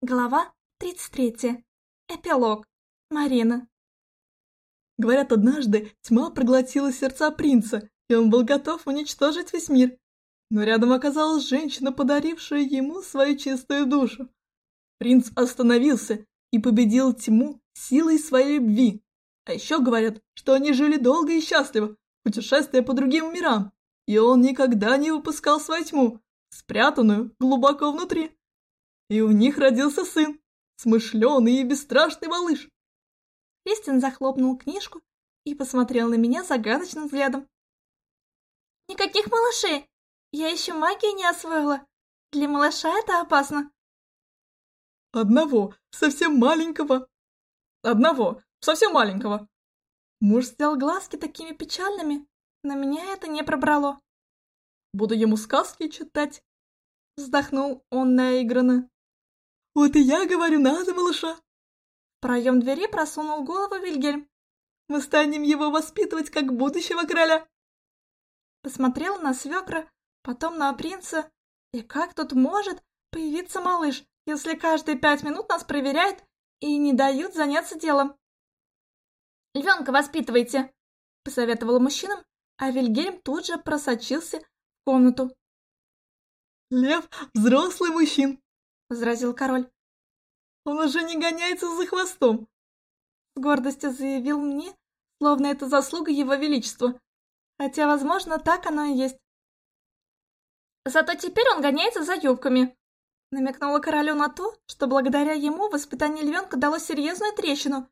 Глава 33. Эпилог. Марина. Говорят, однажды тьма проглотила сердца принца, и он был готов уничтожить весь мир. Но рядом оказалась женщина, подарившая ему свою чистую душу. Принц остановился и победил тьму силой своей любви. А еще говорят, что они жили долго и счастливо, путешествуя по другим мирам, и он никогда не выпускал свою тьму, спрятанную глубоко внутри. И у них родился сын, смышленый и бесстрашный малыш. Кристин захлопнул книжку и посмотрел на меня загадочным взглядом. «Никаких малышей! Я еще магию не освоила. Для малыша это опасно». «Одного, совсем маленького». «Одного, совсем маленького». Муж сделал глазки такими печальными, но меня это не пробрало. «Буду ему сказки читать», — вздохнул он наигранно. «Вот и я говорю, надо, малыша!» В проем двери просунул голову Вильгельм. «Мы станем его воспитывать как будущего короля!» Посмотрел на свекра, потом на принца. И как тут может появиться малыш, если каждые пять минут нас проверяют и не дают заняться делом? «Львенка воспитывайте!» — посоветовала мужчинам, а Вильгельм тут же просочился в комнату. «Лев — взрослый мужчин!» — возразил король. «Он уже не гоняется за хвостом!» С гордостью заявил мне, словно это заслуга его величества. Хотя, возможно, так оно и есть. «Зато теперь он гоняется за юбками!» Намекнула королю на то, что благодаря ему воспитание львенка дало серьезную трещину.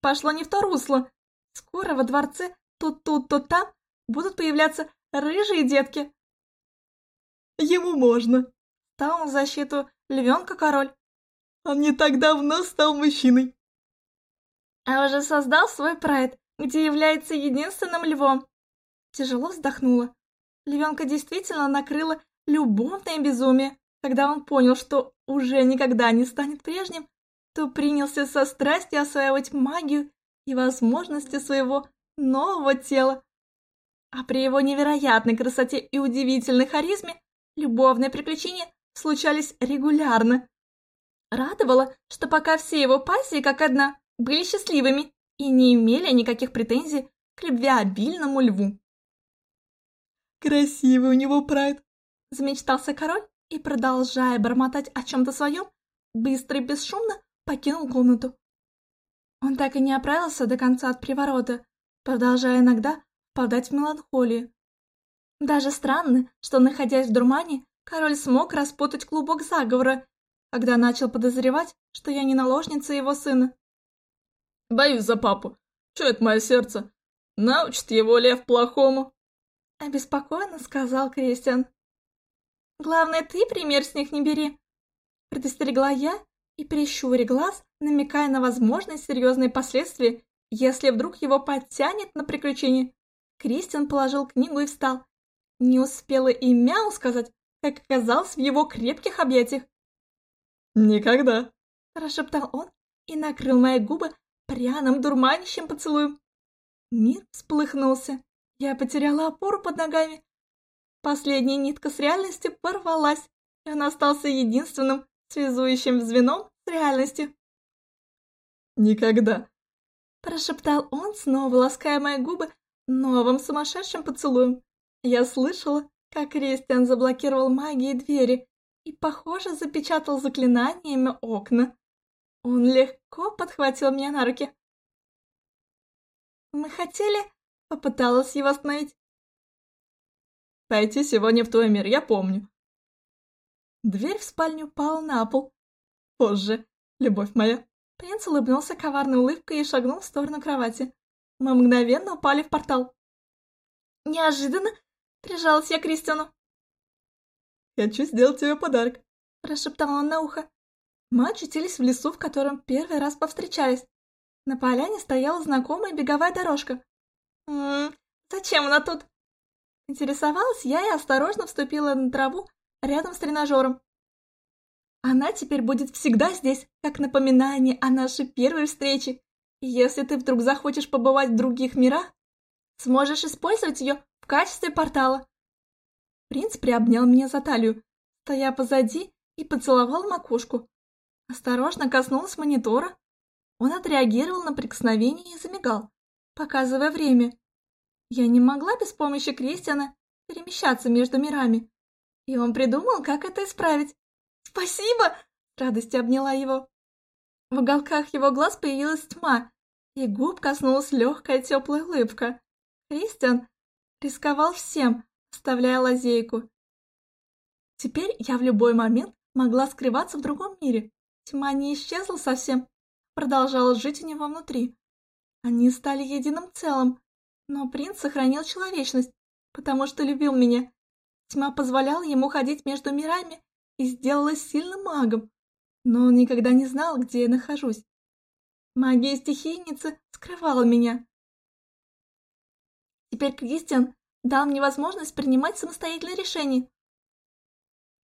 Пошло не в то русло. Скоро во дворце то тут, то там будут появляться рыжие детки. Ему можно. Стал на защиту Львенка-король. Он не так давно стал мужчиной. А уже создал свой прайд, где является единственным львом. Тяжело вздохнула. Львенка действительно накрыла любовное безумие. Когда он понял, что уже никогда не станет прежним, то принялся со страстью осваивать магию и возможности своего нового тела. А при его невероятной красоте и удивительной харизме любовные приключения случались регулярно. Радовало, что пока все его пассии, как одна, были счастливыми и не имели никаких претензий к любвеобильному льву. «Красивый у него прайд!» – замечтался король и, продолжая бормотать о чем-то своем, быстро и бесшумно покинул комнату. Он так и не оправился до конца от приворота, продолжая иногда впадать в меланхолию. Даже странно, что, находясь в дурмане, король смог распутать клубок заговора, когда начал подозревать, что я не наложница его сына. «Боюсь за папу. Чует мое сердце. Научит его лев плохому?» Обеспокоенно сказал Кристиан. «Главное, ты пример с них не бери», предостерегла я и прищуря глаз, намекая на возможные серьезные последствия, если вдруг его подтянет на приключение. Кристиан положил книгу и встал. Не успела и мяу сказать, как оказался в его крепких объятиях. «Никогда!» – прошептал он и накрыл мои губы пряным дурманящим поцелуем. Мир всплыхнулся. Я потеряла опору под ногами. Последняя нитка с реальностью порвалась, и он остался единственным связующим звеном с реальностью. «Никогда!» – прошептал он, снова лаская мои губы новым сумасшедшим поцелуем. Я слышала, как Кристиан заблокировал магией двери и, похоже, запечатал заклинаниями окна. Он легко подхватил меня на руки. «Мы хотели...» — попыталась его остановить. «Пойти сегодня в твой мир, я помню». Дверь в спальню упала на пол. «Позже, любовь моя». Принц улыбнулся коварной улыбкой и шагнул в сторону кровати. Мы мгновенно упали в портал. Неожиданно Прижалась я к Кристиану. «Хочу сделать тебе подарок», – прошептал он на ухо. Мы очутились в лесу, в котором первый раз повстречались. На поляне стояла знакомая беговая дорожка. «М -м, зачем она тут?» Интересовалась я и осторожно вступила на траву рядом с тренажером. Она теперь будет всегда здесь, как напоминание о нашей первой встрече. Если ты вдруг захочешь побывать в других мирах, сможешь использовать ее качестве портала. Принц приобнял меня за талию, стоя позади и поцеловал макушку. Осторожно коснулась монитора. Он отреагировал на прикосновение и замигал, показывая время. Я не могла без помощи Кристиана перемещаться между мирами. И он придумал, как это исправить. «Спасибо!» — радостью обняла его. В уголках его глаз появилась тьма, и губ коснулась легкая теплая улыбка. Кристиан рисковал всем, оставляя лазейку. Теперь я в любой момент могла скрываться в другом мире. Тьма не исчезла совсем, продолжала жить у него внутри. Они стали единым целым, но принц сохранил человечность, потому что любил меня. Тьма позволяла ему ходить между мирами и сделалась сильным магом, но он никогда не знал, где я нахожусь. Магия стихийницы скрывала меня. Теперь Кристиан дал мне возможность принимать самостоятельные решения.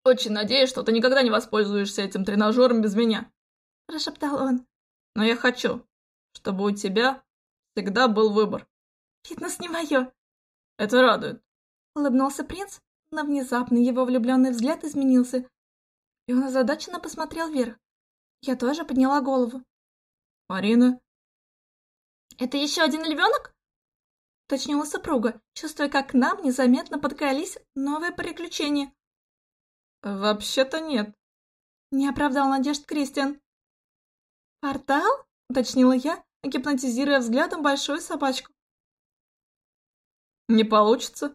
«Очень надеюсь, что ты никогда не воспользуешься этим тренажером без меня», – прошептал он. «Но я хочу, чтобы у тебя всегда был выбор». «Фитнес не мое». «Это радует», – улыбнулся принц, но внезапно его влюбленный взгляд изменился, и он озадаченно посмотрел вверх. Я тоже подняла голову. «Марина?» «Это еще один львенок?» Точнила супруга, чувствуя, как к нам незаметно подкрались новые приключения. «Вообще-то нет», — не оправдал надежд Кристиан. «Портал?» — уточнила я, гипнотизируя взглядом большую собачку. «Не получится.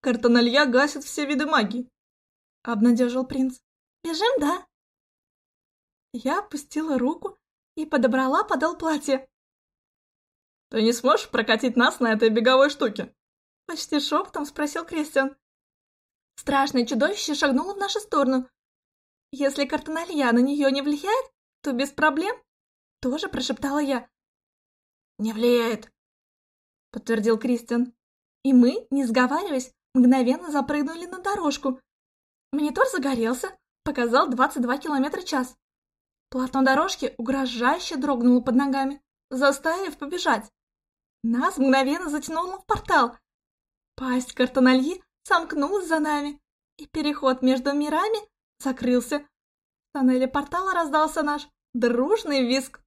Картональя гасит все виды магии», — обнадежил принц. «Бежим, да?» Я опустила руку и подобрала подол платья. «Ты не сможешь прокатить нас на этой беговой штуке?» Почти шепотом спросил Кристиан. Страшное чудовище шагнуло в нашу сторону. Если картональя на нее не влияет, то без проблем. Тоже прошептала я. «Не влияет», — подтвердил Кристиан. И мы, не сговариваясь, мгновенно запрыгнули на дорожку. Монитор загорелся, показал 22 километра в час. Полотно дорожки угрожающе дрогнуло под ногами, заставив побежать. Нас мгновенно затянуло в портал. Пасть картональи сомкнулась за нами, и переход между мирами закрылся. В тоннеле портала раздался наш дружный визг.